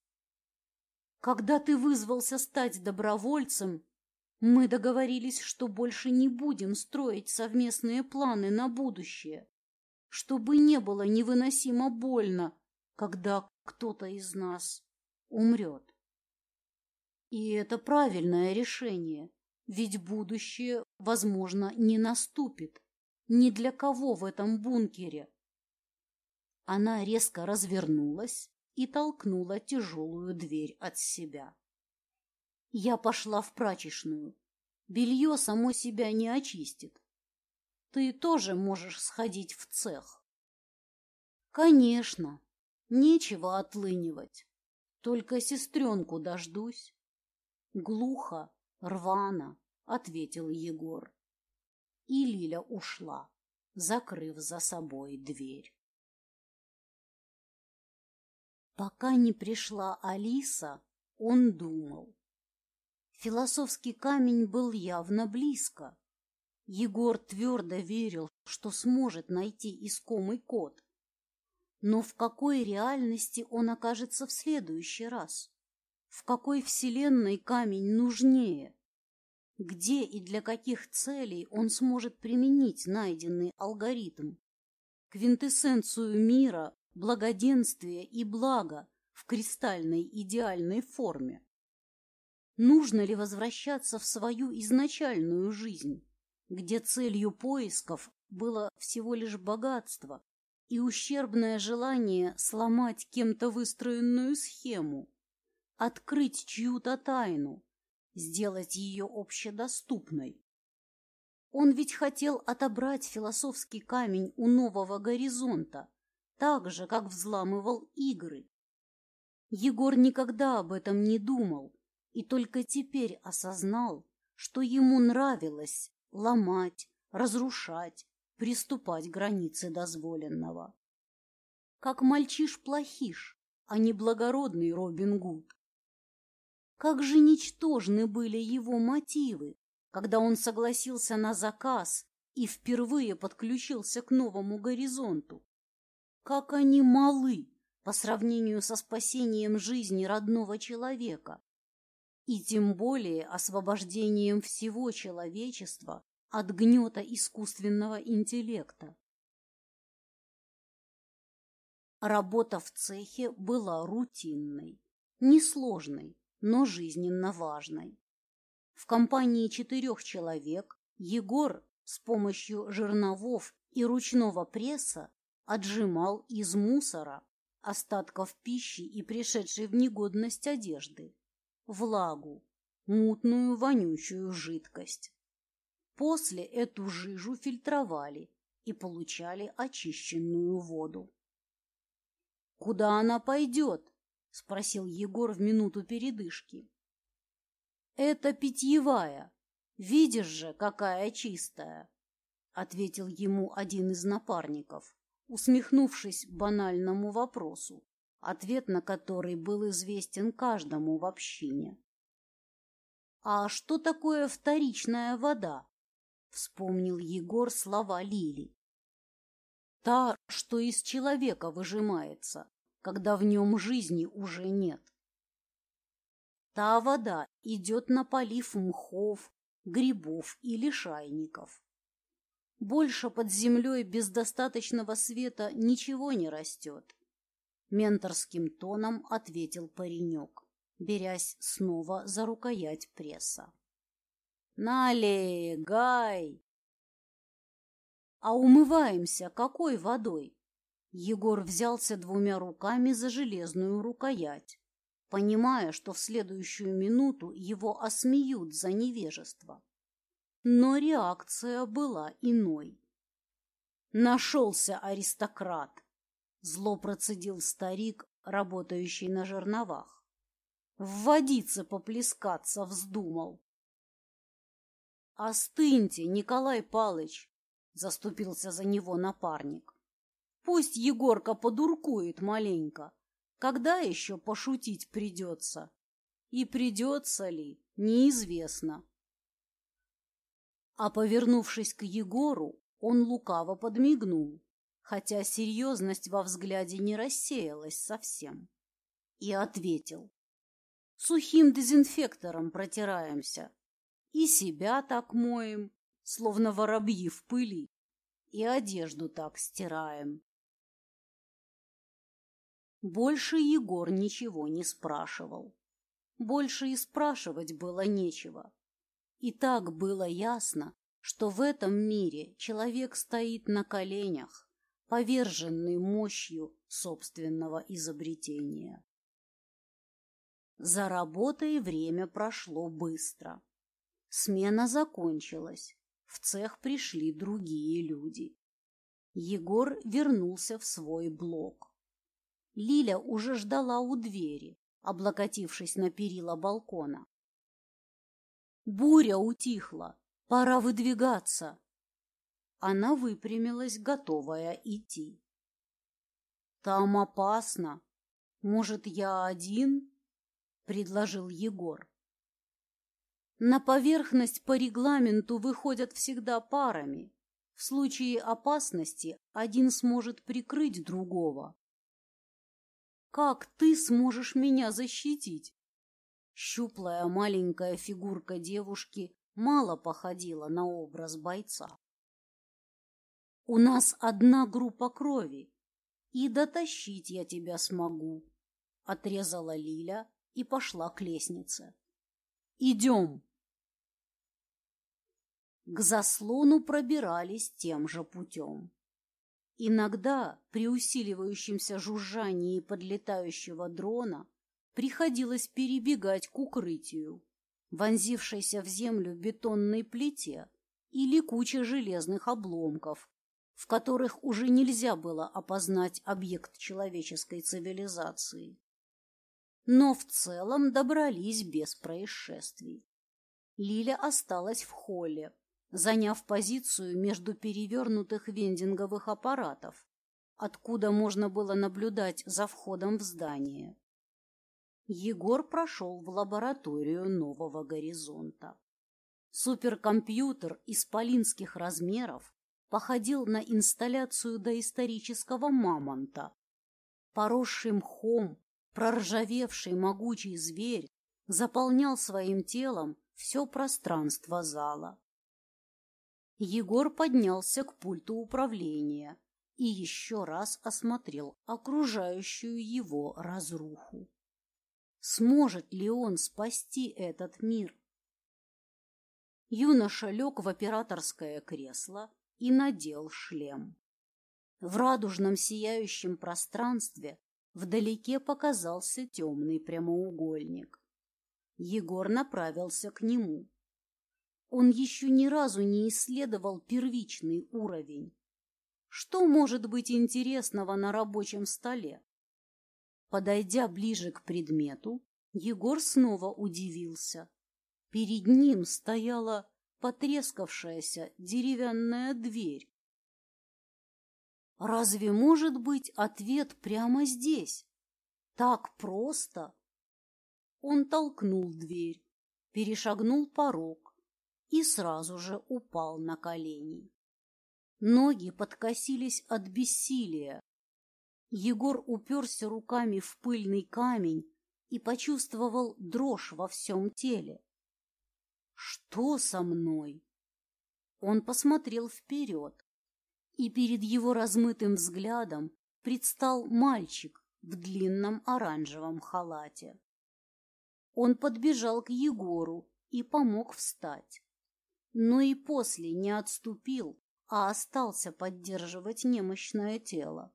«Когда ты вызвался стать добровольцем, мы договорились, что больше не будем строить совместные планы на будущее, чтобы не было невыносимо больно, когда кто-то из нас умрет. И это правильное решение. Ведь будущее, возможно, не наступит. Ни для кого в этом бункере. Она резко развернулась и толкнула тяжелую дверь от себя. Я пошла в прачечную. Белье само себя не очистит. Ты тоже можешь сходить в цех. Конечно, нечего отлынивать. Только сестренку дождусь. Глухо, рвано, — ответил Егор. И Лиля ушла, закрыв за собой дверь. Пока не пришла Алиса, он думал. Философский камень был явно близко. Егор твердо верил, что сможет найти искомый код. Но в какой реальности он окажется в следующий раз? В какой вселенной камень нужнее? Где и для каких целей он сможет применить найденный алгоритм? Квинтэссенцию мира, благоденствия и блага в кристальной идеальной форме. Нужно ли возвращаться в свою изначальную жизнь, где целью поисков было всего лишь богатство и ущербное желание сломать кем-то выстроенную схему, открыть чью-то тайну, сделать ее общедоступной. Он ведь хотел отобрать философский камень у нового горизонта, так же, как взламывал игры. Егор никогда об этом не думал и только теперь осознал, что ему нравилось ломать, разрушать, приступать к границе дозволенного. Как мальчиш-плохиш, а не благородный Робин Гуд. Как же ничтожны были его мотивы, когда он согласился на заказ и впервые подключился к новому горизонту. Как они малы по сравнению со спасением жизни родного человека и тем более освобождением всего человечества от гнета искусственного интеллекта. Работа в цехе была рутинной, несложной, но жизненно важной. В компании четырех человек Егор с помощью жерновов и ручного пресса отжимал из мусора остатков пищи и пришедшей в негодность одежды, влагу, мутную вонючую жидкость. После эту жижу фильтровали и получали очищенную воду. куда она пойдет? — спросил Егор в минуту передышки. — Это питьевая. Видишь же, какая чистая, — ответил ему один из напарников, усмехнувшись банальному вопросу, ответ на который был известен каждому в общине. «А что такое вторичная вода?» — вспомнил Егор слова Лили. «Та, что из человека выжимается, когда в нем жизни уже нет. Та вода идет на полив мхов, грибов или шайников. Больше под землей без достаточного света ничего не растет. Менторским тоном ответил паренек берясь снова за рукоять пресса. «Налегай!» «А умываемся какой водой?» Егор взялся двумя руками за железную рукоять, понимая, что в следующую минуту его осмеют за невежество. Но реакция была иной. «Нашелся аристократ!» — зло процедил старик, работающий на жерновах. В водице поплескаться вздумал. «Остыньте, Николай Палыч!» — заступился за него напарник. «Пусть Егорка подуркует маленько. Когда еще пошутить придется? И придется ли, неизвестно». А повернувшись к Егору, он лукаво подмигнул, хотя серьезность во взгляде не рассеялась совсем, и ответил. Сухим дезинфектором протираемся. И себя так моем, словно воробьи в пыли, и одежду так стираем. Больше Егор ничего не спрашивал. Больше и спрашивать было нечего. И так было ясно, что в этом мире человек стоит на коленях, поверженный мощью собственного изобретения. За работой время прошло быстро. Смена закончилась. В цех пришли другие люди. Егор вернулся в свой блок. Лиля уже ждала у двери, облокотившись на перила балкона. Буря утихла. Пора выдвигаться. Она выпрямилась, готовая идти. Там опасно. Может, я один? — предложил Егор. На поверхность по регламенту выходят всегда парами. В случае опасности один сможет прикрыть другого. «Как ты сможешь меня защитить?» Щуплая маленькая фигурка девушки мало походила на образ бойца. «У нас одна группа крови, и дотащить я тебя смогу», — отрезала Лиля, и пошла к лестнице. «Идем!» К заслону пробирались тем же путем. Иногда при усиливающемся жужжании подлетающего дрона приходилось перебегать к укрытию, вонзившейся в землю бетонной плите или куче железных обломков, в которых уже нельзя было опознать объект человеческой цивилизации но в целом добрались без происшествий. Лиля осталась в холле, заняв позицию между перевернутых вендинговых аппаратов, откуда можно было наблюдать за входом в здание. Егор прошел в лабораторию нового горизонта. Суперкомпьютер исполинских размеров походил на инсталляцию доисторического мамонта, поросший мхом Проржавевший могучий зверь заполнял своим телом все пространство зала. Егор поднялся к пульту управления и еще раз осмотрел окружающую его разруху. Сможет ли он спасти этот мир? Юноша лег в операторское кресло и надел шлем. В радужном сияющем пространстве Вдалеке показался темный прямоугольник. Егор направился к нему. Он еще ни разу не исследовал первичный уровень. Что может быть интересного на рабочем столе? Подойдя ближе к предмету, Егор снова удивился. Перед ним стояла потрескавшаяся деревянная дверь. Разве может быть ответ прямо здесь? Так просто? Он толкнул дверь, перешагнул порог и сразу же упал на колени. Ноги подкосились от бессилия. Егор уперся руками в пыльный камень и почувствовал дрожь во всем теле. Что со мной? Он посмотрел вперед, и перед его размытым взглядом предстал мальчик в длинном оранжевом халате. Он подбежал к Егору и помог встать, но и после не отступил, а остался поддерживать немощное тело.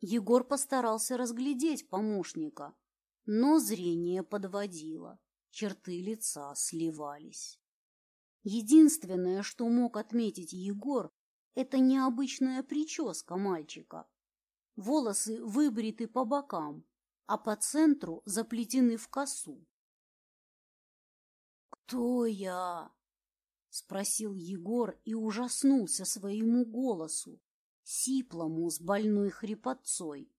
Егор постарался разглядеть помощника, но зрение подводило, черты лица сливались. Единственное, что мог отметить Егор, это необычная прическа мальчика. Волосы выбриты по бокам, а по центру заплетены в косу. «Кто я?» — спросил Егор и ужаснулся своему голосу, сиплому с больной хрипотцой.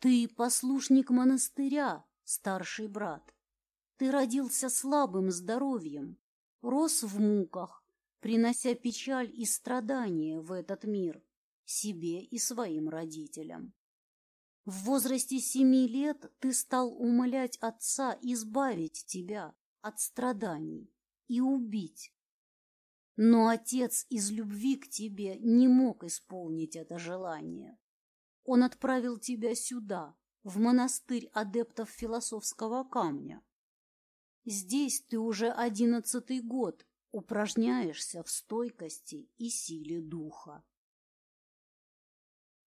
«Ты послушник монастыря, старший брат. Ты родился слабым здоровьем, рос в муках, принося печаль и страдания в этот мир себе и своим родителям. В возрасте семи лет ты стал умолять отца избавить тебя от страданий и убить. Но отец из любви к тебе не мог исполнить это желание. Он отправил тебя сюда, в монастырь адептов философского камня. Здесь ты уже одиннадцатый год упражняешься в стойкости и силе духа.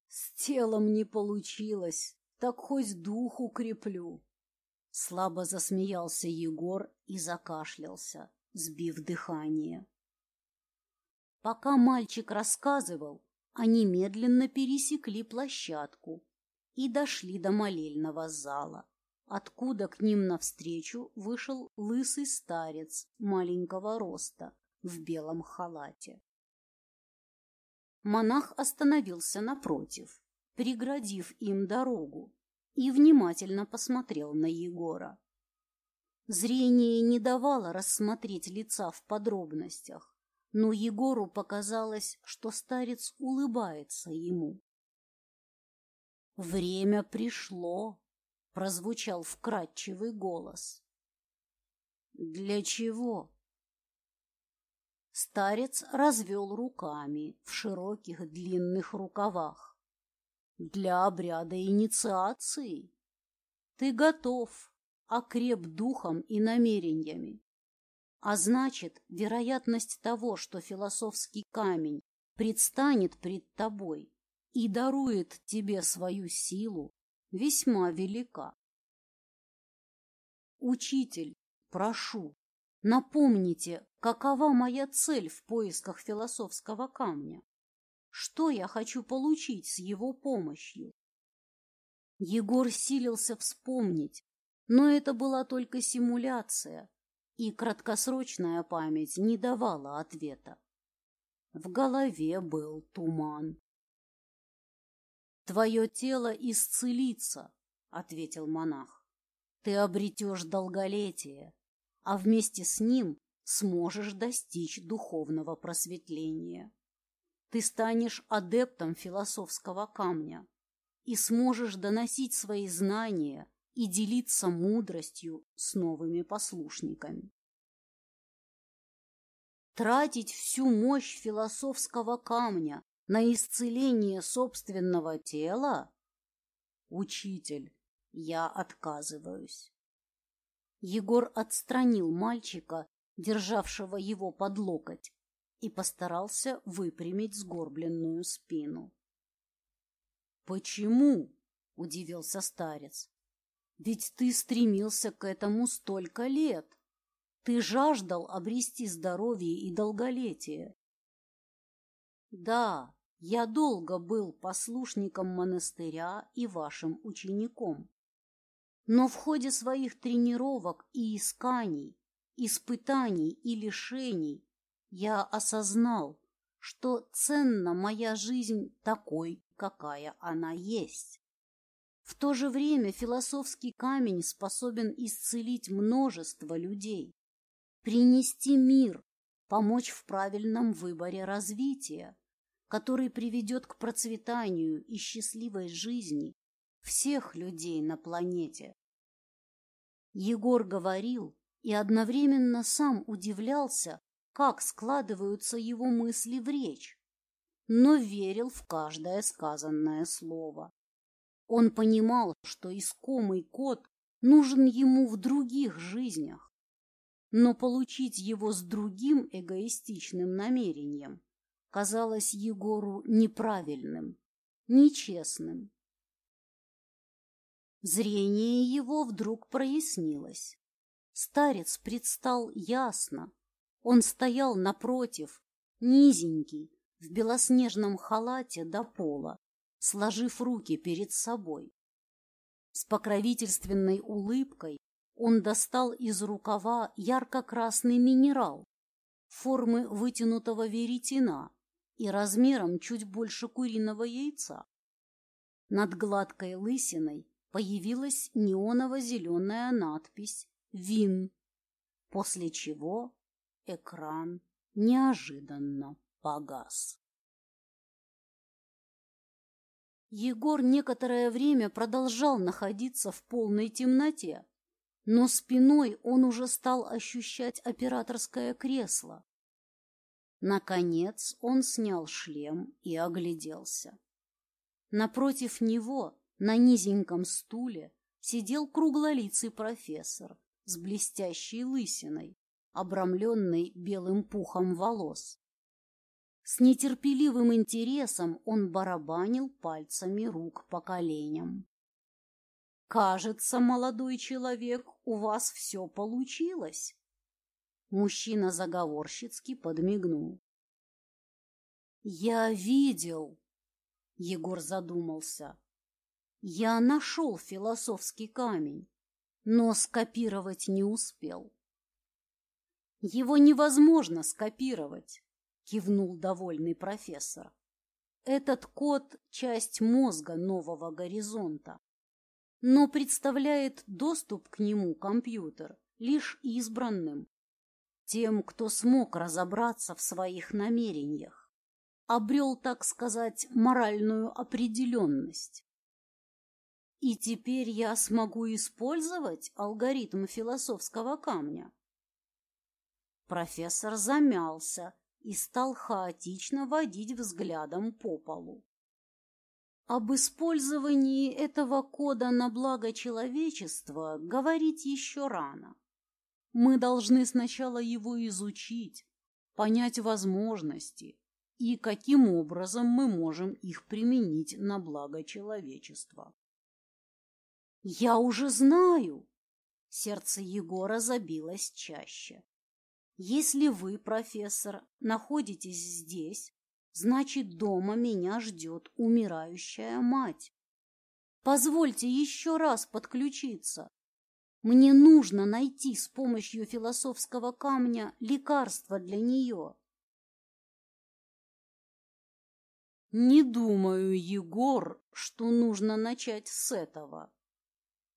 С телом не получилось, так хоть дух укреплю. Слабо засмеялся Егор и закашлялся, сбив дыхание. Пока мальчик рассказывал, они медленно пересекли площадку и дошли до молельного зала откуда к ним навстречу вышел лысый старец маленького роста в белом халате. Монах остановился напротив, преградив им дорогу, и внимательно посмотрел на Егора. Зрение не давало рассмотреть лица в подробностях, но Егору показалось, что старец улыбается ему. «Время пришло», прозвучал вкрадчивый голос. Для чего? Старец развел руками в широких длинных рукавах. Для обряда инициации. Ты готов, окреп духом и намерениями. А значит, вероятность того, что философский камень предстанет пред тобой и дарует тебе свою силу, весьма велика. Учитель, прошу, напомните, какова моя цель в поисках философского камня? Что я хочу получить с его помощью? Егор силился вспомнить, но это была только симуляция, и краткосрочная память не давала ответа. В голове был туман. Твое тело исцелится, — ответил монах. Ты обретешь долголетие, а вместе с ним сможешь достичь духовного просветления. Ты станешь адептом философского камня и сможешь доносить свои знания и делиться мудростью с новыми послушниками. Тратить всю мощь философского камня на исцеление собственного тела? Учитель, я отказываюсь. Егор отстранил мальчика, державшего его под локоть, и постарался выпрямить сгорбленную спину. «Почему?» — удивился старец. «Ведь ты стремился к этому столько лет. Ты жаждал обрести здоровье и долголетие». «Да, Я долго был послушником монастыря и вашим учеником. Но в ходе своих тренировок и исканий, испытаний и лишений я осознал, что ценна моя жизнь такой, какая она есть. В то же время философский камень способен исцелить множество людей, принести мир, помочь в правильном выборе развития, который приведет к процветанию и счастливой жизни всех людей на планете. Егор говорил и одновременно сам удивлялся, как складываются его мысли в речь, но верил в каждое сказанное слово. Он понимал, что искомый код нужен ему в других жизнях, но получить его с другим эгоистичным намерением казалось Егору неправильным, нечестным. Зрение его вдруг прояснилось. Старец предстал ясно. Он стоял напротив, низенький, в белоснежном халате до пола, сложив руки перед собой. С покровительственной улыбкой он достал из рукава ярко-красный минерал формы вытянутого веретена и размером чуть больше куриного яйца. Над гладкой лысиной появилась неоново-зеленая надпись «ВИН», после чего экран неожиданно погас. Егор некоторое время продолжал находиться в полной темноте, но спиной он уже стал ощущать операторское кресло. Наконец он снял шлем и огляделся. Напротив него, на низеньком стуле, сидел круглолицый профессор с блестящей лысиной, обрамленной белым пухом волос. С нетерпеливым интересом он барабанил пальцами рук по коленям. «Кажется, молодой человек, у вас все получилось!» Мужчина заговорщицки подмигнул. «Я видел!» — Егор задумался. «Я нашел философский камень, но скопировать не успел». «Его невозможно скопировать!» — кивнул довольный профессор. «Этот код — часть мозга нового горизонта, но представляет доступ к нему компьютер лишь избранным тем, кто смог разобраться в своих намерениях, обрел, так сказать, моральную определенность. И теперь я смогу использовать алгоритм философского камня. Профессор замялся и стал хаотично водить взглядом по полу. Об использовании этого кода на благо человечества говорить еще рано. Мы должны сначала его изучить, понять возможности и каким образом мы можем их применить на благо человечества. «Я уже знаю!» Сердце Егора забилось чаще. «Если вы, профессор, находитесь здесь, значит, дома меня ждет умирающая мать. Позвольте еще раз подключиться. Мне нужно найти с помощью философского камня лекарство для нее. Не думаю, Егор, что нужно начать с этого.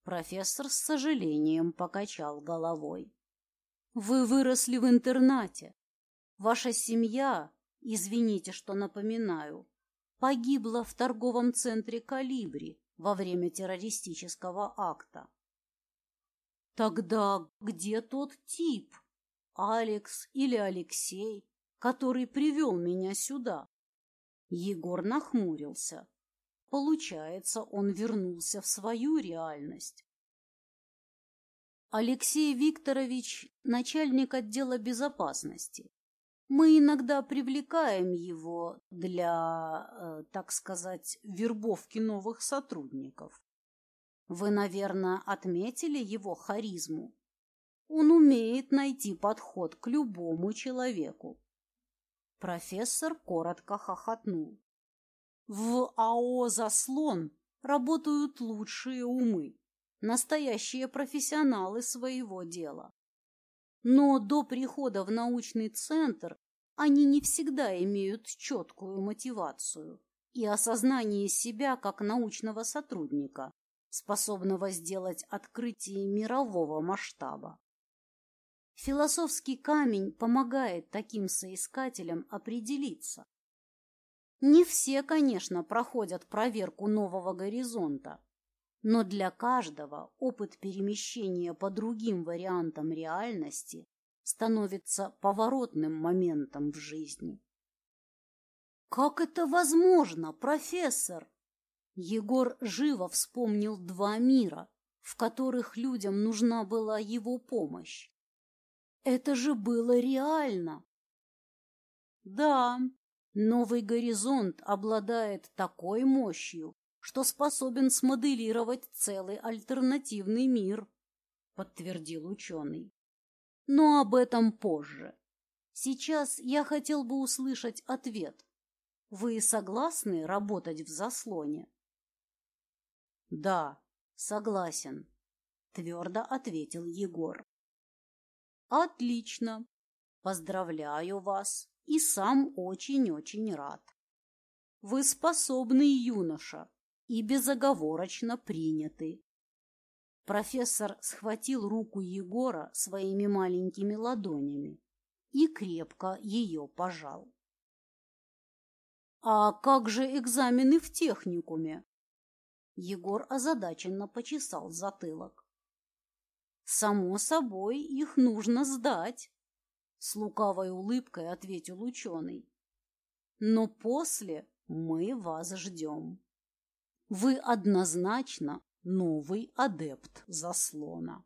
Профессор с сожалением покачал головой. Вы выросли в интернате. Ваша семья, извините, что напоминаю, погибла в торговом центре «Калибри» во время террористического акта. Тогда где тот тип, Алекс или Алексей, который привел меня сюда? Егор нахмурился. Получается, он вернулся в свою реальность. Алексей Викторович – начальник отдела безопасности. Мы иногда привлекаем его для, э, так сказать, вербовки новых сотрудников. Вы, наверное, отметили его харизму. Он умеет найти подход к любому человеку. Профессор коротко хохотнул. В АО «Заслон» работают лучшие умы, настоящие профессионалы своего дела. Но до прихода в научный центр они не всегда имеют четкую мотивацию и осознание себя как научного сотрудника, способного сделать открытие мирового масштаба. Философский камень помогает таким соискателям определиться. Не все, конечно, проходят проверку нового горизонта, но для каждого опыт перемещения по другим вариантам реальности становится поворотным моментом в жизни. «Как это возможно, профессор?» Егор живо вспомнил два мира, в которых людям нужна была его помощь. Это же было реально. Да, новый горизонт обладает такой мощью, что способен смоделировать целый альтернативный мир, подтвердил ученый. Но об этом позже. Сейчас я хотел бы услышать ответ. Вы согласны работать в заслоне? Да, согласен, твердо ответил Егор. Отлично. Поздравляю вас и сам очень-очень рад. Вы способный юноша и безоговорочно приняты. Профессор схватил руку Егора своими маленькими ладонями и крепко ее пожал. «А как же экзамены в техникуме?» Егор озадаченно почесал затылок. «Само собой, их нужно сдать», — с лукавой улыбкой ответил ученый. «Но после мы вас ждем. Вы однозначно новый адепт заслона.